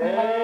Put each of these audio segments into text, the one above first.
Ey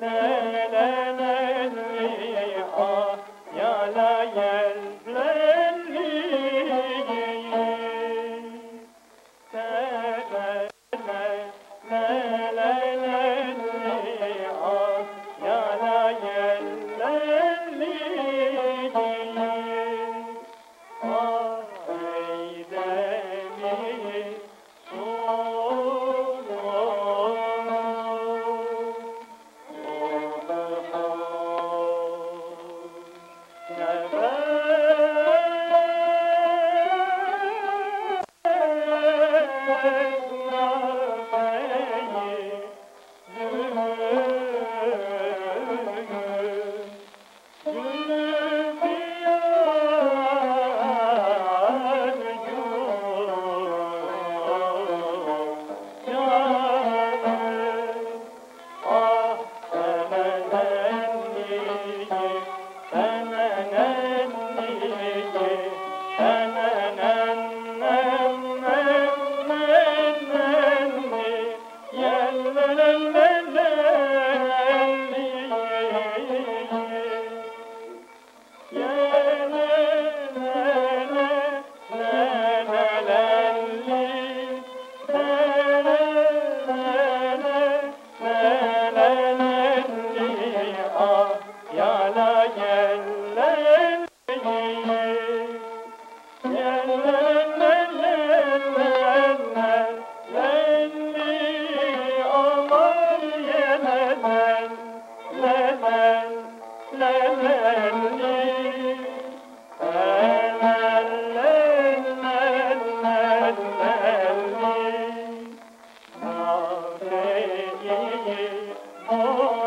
Yeah. away. Oh.